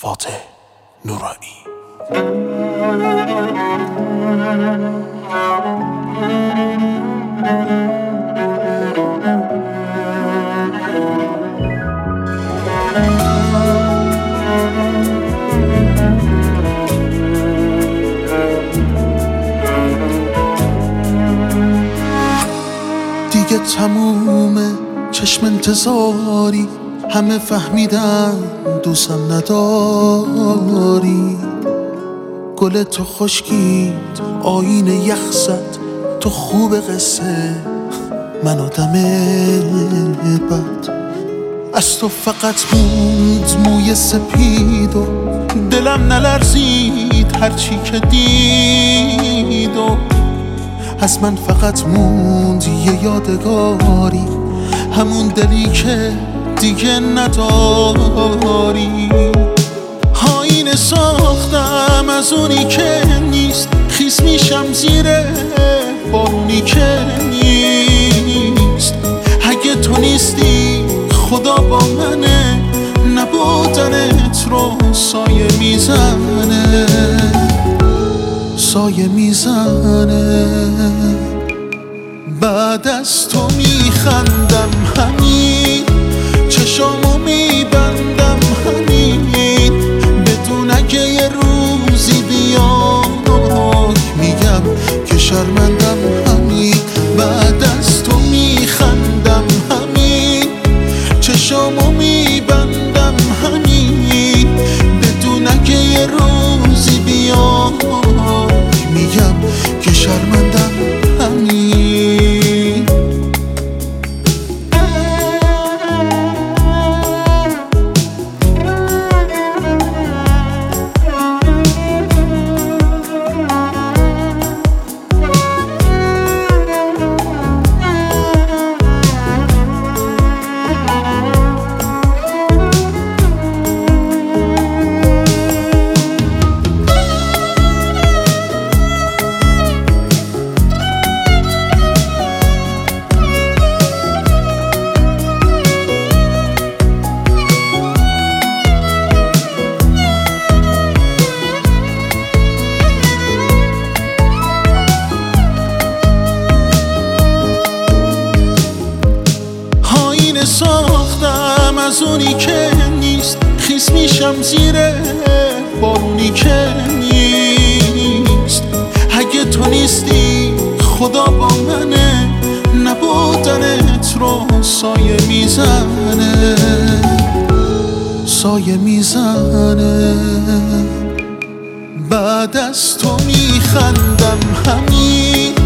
فاتح نورانی. دیگه تمومه چشم انتظاری. همه فهمیدن دوستم نداری. گل تو خشکید آین یخ زد تو خوب قصه. من آدم بد. از تو فقط موند موی سپید و دلم نلرزید هرچی که دید و از من فقط موند یه یادگاری. همون دلی که دیگه نداری. آینه ساختم از اونی که نیست. خیس میشم زیر بارونی که نیست. اگه تو نیستی خدا با منه. نبودنت رو سایه می‌زنه. سایه می‌زنه. بعد از تو میخندم همین. چشامو میبندم. اونی که نیست خیس میشم زیر بارونی که نیست. اگه تو نیستی خدا با منه نبودنت رو سایه می‌زنه. سایه می‌زنه. بعد از تو میخندم همین